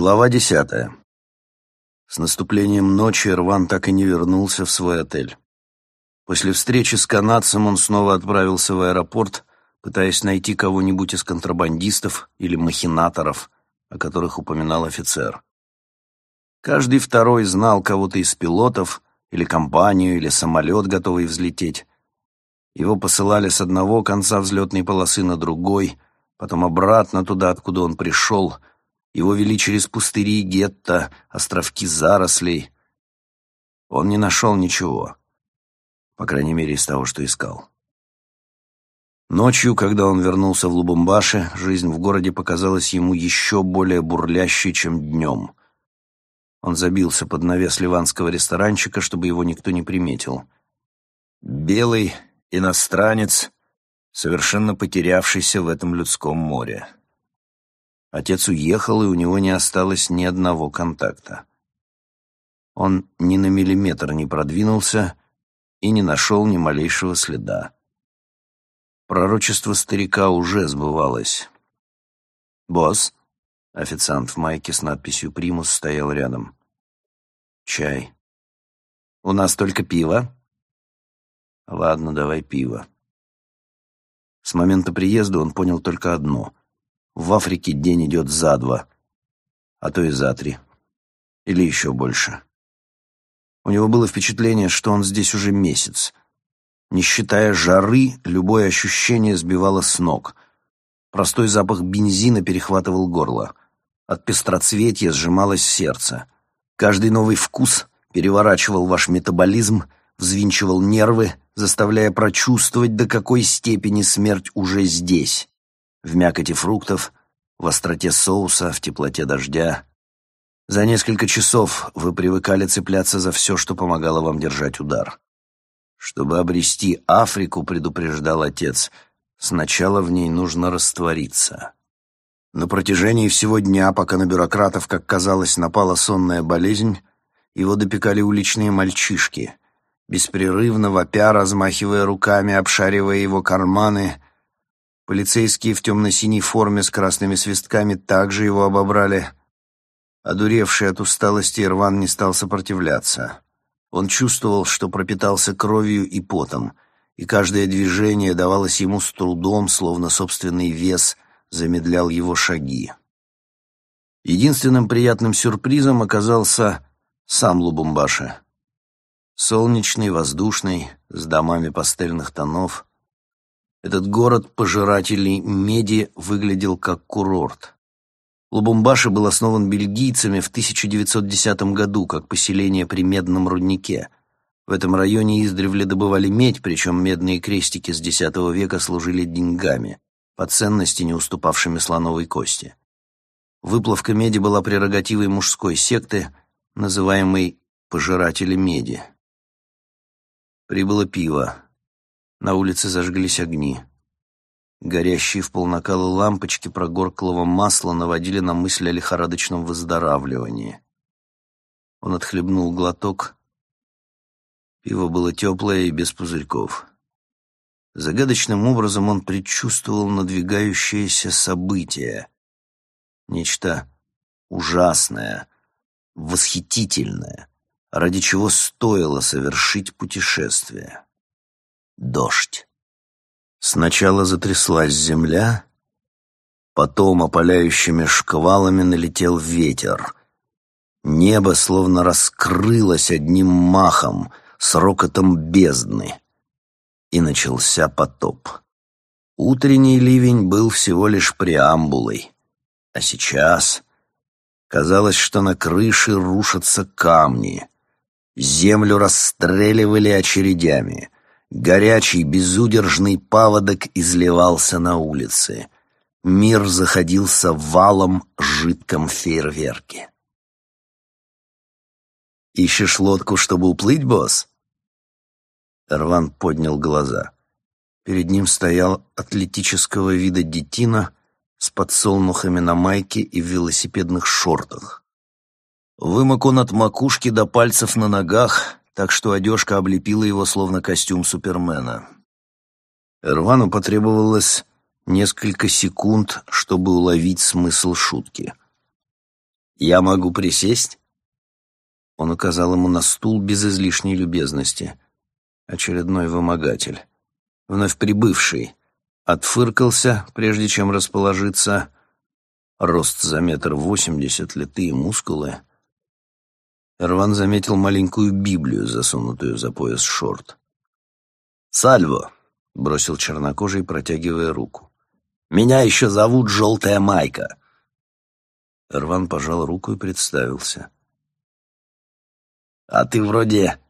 Глава десятая. С наступлением ночи Рван так и не вернулся в свой отель. После встречи с канадцем он снова отправился в аэропорт, пытаясь найти кого-нибудь из контрабандистов или махинаторов, о которых упоминал офицер. Каждый второй знал кого-то из пилотов, или компанию, или самолет, готовый взлететь. Его посылали с одного конца взлетной полосы на другой, потом обратно туда, откуда он пришел — его вели через пустыри, гетто, островки зарослей. Он не нашел ничего. По крайней мере, из того, что искал. Ночью, когда он вернулся в Лубумбаши, жизнь в городе показалась ему еще более бурлящей, чем днем. Он забился под навес ливанского ресторанчика, чтобы его никто не приметил. Белый иностранец, совершенно потерявшийся в этом людском море. Отец уехал, и у него не осталось ни одного контакта. Он ни на миллиметр не продвинулся и не нашел ни малейшего следа. Пророчество старика уже сбывалось. «Босс», — официант в майке с надписью «Примус» стоял рядом. «Чай». «У нас только пиво?» «Ладно, давай пиво». С момента приезда он понял только одно — в Африке день идет за два, а то и за три. Или еще больше. У него было впечатление, что он здесь уже месяц. Не считая жары, любое ощущение сбивало с ног. Простой запах бензина перехватывал горло. От пестроцветья сжималось сердце. Каждый новый вкус переворачивал ваш метаболизм, взвинчивал нервы, заставляя прочувствовать, до какой степени смерть уже здесь в мякоти фруктов, в остроте соуса, в теплоте дождя. За несколько часов вы привыкали цепляться за все, что помогало вам держать удар. Чтобы обрести Африку, предупреждал отец, сначала в ней нужно раствориться. На протяжении всего дня, пока на бюрократов, как казалось, напала сонная болезнь, его допекали уличные мальчишки, беспрерывно вопя, размахивая руками, обшаривая его карманы — Полицейские в темно-синей форме с красными свистками также его обобрали. Одуревший от усталости, Ирван не стал сопротивляться. Он чувствовал, что пропитался кровью и потом, и каждое движение давалось ему с трудом, словно собственный вес замедлял его шаги. Единственным приятным сюрпризом оказался сам Лубумбаши. Солнечный, воздушный, с домами пастельных тонов — этот город пожирателей меди выглядел как курорт. Лубумбаши был основан бельгийцами в 1910 году как поселение при медном руднике. В этом районе издревле добывали медь, причем медные крестики с X века служили деньгами, по ценности не уступавшими слоновой кости. Выплавка меди была прерогативой мужской секты, называемой «пожиратели меди». Прибыло пиво. На улице зажглись огни. Горящие в полнакала лампочки прогорклого масла наводили на мысль о лихорадочном выздоравливании. Он отхлебнул глоток. Пиво было теплое и без пузырьков. Загадочным образом он предчувствовал надвигающееся событие. Нечто ужасное, восхитительное, ради чего стоило совершить путешествие дождь. Сначала затряслась земля, потом опаляющими шквалами налетел ветер. Небо словно раскрылось одним махом, с рокотом бездны. И начался потоп. Утренний ливень был всего лишь преамбулой. А сейчас казалось, что на крыше рушатся камни. Землю расстреливали очередями — Горячий, безудержный паводок изливался на улице. Мир заходился валом жидком фейерверке. «Ищешь лодку, чтобы уплыть, босс?» Рван поднял глаза. Перед ним стоял атлетического вида детина с подсолнухами на майке и в велосипедных шортах. Вымок он от макушки до пальцев на ногах, так что одежка облепила его, словно костюм Супермена. Эрвану потребовалось несколько секунд, чтобы уловить смысл шутки. «Я могу присесть?» Он указал ему на стул без излишней любезности. Очередной вымогатель. Вновь прибывший. Отфыркался, прежде чем расположиться. Рост за метр восемьдесят, литые мускулы. Рван заметил маленькую Библию, засунутую за пояс шорт. «Сальво!» — бросил чернокожий, протягивая руку. «Меня еще зовут Желтая Майка!» Рван пожал руку и представился. «А ты вроде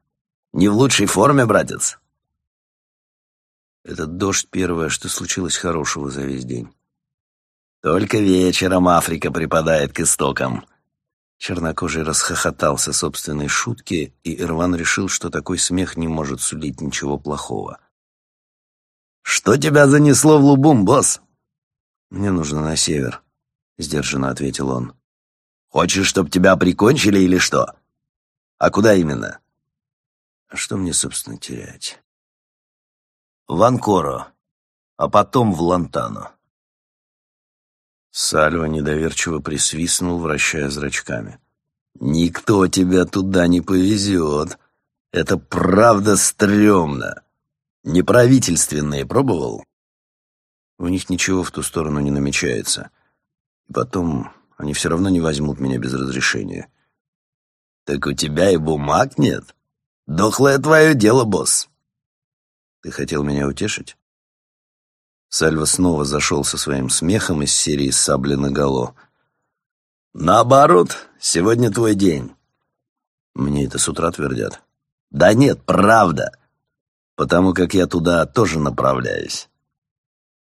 не в лучшей форме, братец?» Этот дождь — первое, что случилось хорошего за весь день. «Только вечером Африка припадает к истокам». Чернокожий расхохотался собственной шутки, и Ирван решил, что такой смех не может сулить ничего плохого. «Что тебя занесло в Лубум, босс?» «Мне нужно на север», — сдержанно ответил он. «Хочешь, чтоб тебя прикончили или что?» А куда именно? А что мне, собственно, терять? В Анкоро, а потом в Лантано. Сальва недоверчиво присвистнул, вращая зрачками. «Никто тебя туда не повезет. Это правда стрёмно. Неправительственные пробовал?» «У них ничего в ту сторону не намечается. И потом, они все равно не возьмут меня без разрешения. «Так у тебя и бумаг нет? Дохлое твое дело, босс!» «Ты хотел меня утешить?» Сальва снова зашел со своим смехом из серии «Сабли наголо». «Наоборот, сегодня твой день». Мне это с утра твердят. «Да нет, правда, потому как я туда тоже направляюсь».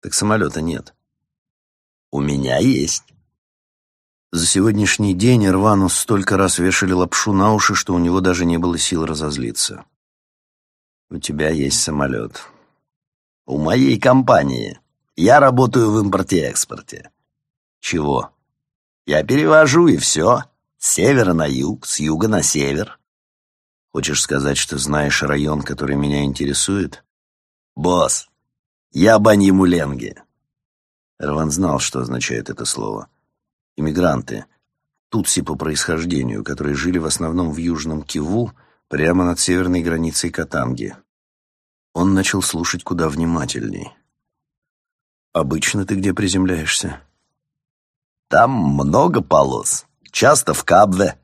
«Так самолета нет». «У меня есть». За сегодняшний день Ирвану столько раз вешали лапшу на уши, что у него даже не было сил разозлиться. «У тебя есть самолет». «У моей компании. Я работаю в импорте-экспорте». «Чего?» «Я перевожу, и все. С севера на юг, с юга на север». «Хочешь сказать, что знаешь район, который меня интересует?» «Босс, я Баньямуленги». Ирван знал, что означает это слово иммигранты, тутси по происхождению, которые жили в основном в Южном Киву, прямо над северной границей Катанги. Он начал слушать куда внимательней. «Обычно ты где приземляешься?» «Там много полос. Часто в Кабве».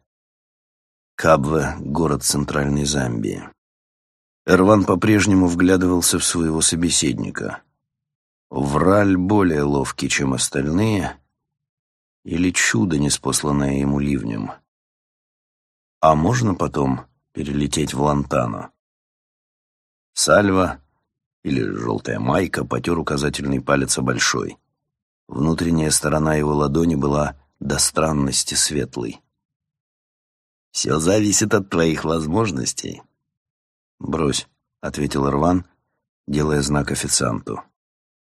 Кабве — город центральной Замбии. Эрван по-прежнему вглядывался в своего собеседника. Враль более ловкий, чем остальные, или чудо, неспосланное ему ливнем. А можно потом перелететь в Лантано? Сальва или желтая майка потер указательный палец большой. Внутренняя сторона его ладони была до странности светлой. «Все зависит от твоих возможностей». «Брось», — ответил Рван, делая знак официанту.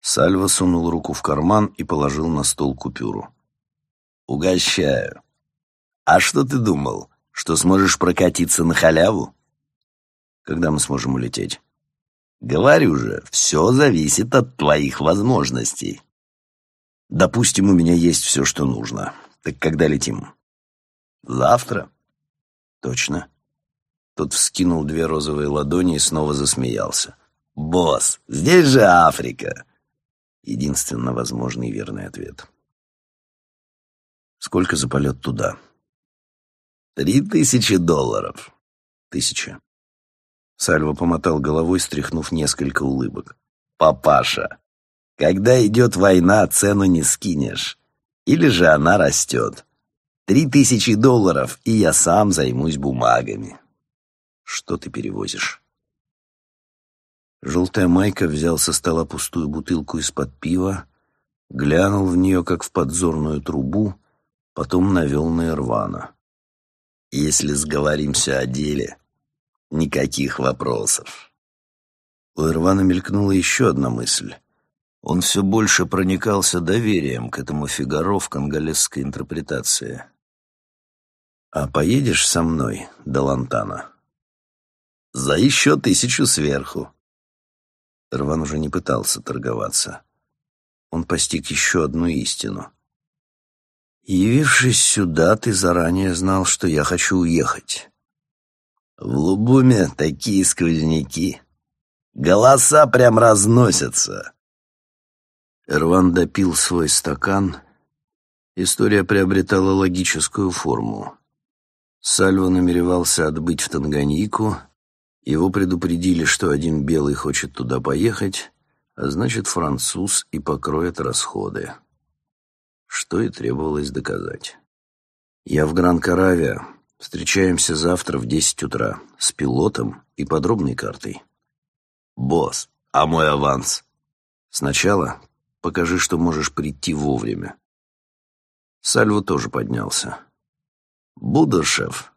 Сальва сунул руку в карман и положил на стол купюру. Угощаю. А что ты думал, что сможешь прокатиться на халяву? Когда мы сможем улететь? Говорю же, все зависит от твоих возможностей. Допустим, у меня есть все, что нужно. Так когда летим? Завтра. Точно. Тот вскинул две розовые ладони и снова засмеялся. «Босс, здесь же Африка!» Единственно возможный верный ответ. Сколько за полет туда? Три тысячи долларов. Тысяча. Сальва помотал головой, стряхнув несколько улыбок. Папаша, когда идет война, цену не скинешь. Или же она растет. Три тысячи долларов, и я сам займусь бумагами. Что ты перевозишь? Желтая майка взял со стола пустую бутылку из-под пива, глянул в нее, как в подзорную трубу, потом навел на Ирвана. «Если сговоримся о деле, никаких вопросов». У Ирвана мелькнула еще одна мысль. Он все больше проникался доверием к этому Фигаро в конголезской интерпретации. «А поедешь со мной до Лантана?» «За еще тысячу сверху». Ирван уже не пытался торговаться. Он постиг еще одну истину — Явившись сюда, ты заранее знал, что я хочу уехать. В Лубуме такие сквозняки. Голоса прям разносятся. Эрван допил свой стакан. История приобретала логическую форму. Сальво намеревался отбыть в Танганьику. Его предупредили, что один белый хочет туда поехать, а значит, француз и покроет расходы что и требовалось доказать. «Я в Гран-Каравиа. Встречаемся завтра в десять утра с пилотом и подробной картой». «Босс, а мой аванс?» «Сначала покажи, что можешь прийти вовремя». Сальво тоже поднялся. «Буду, шеф».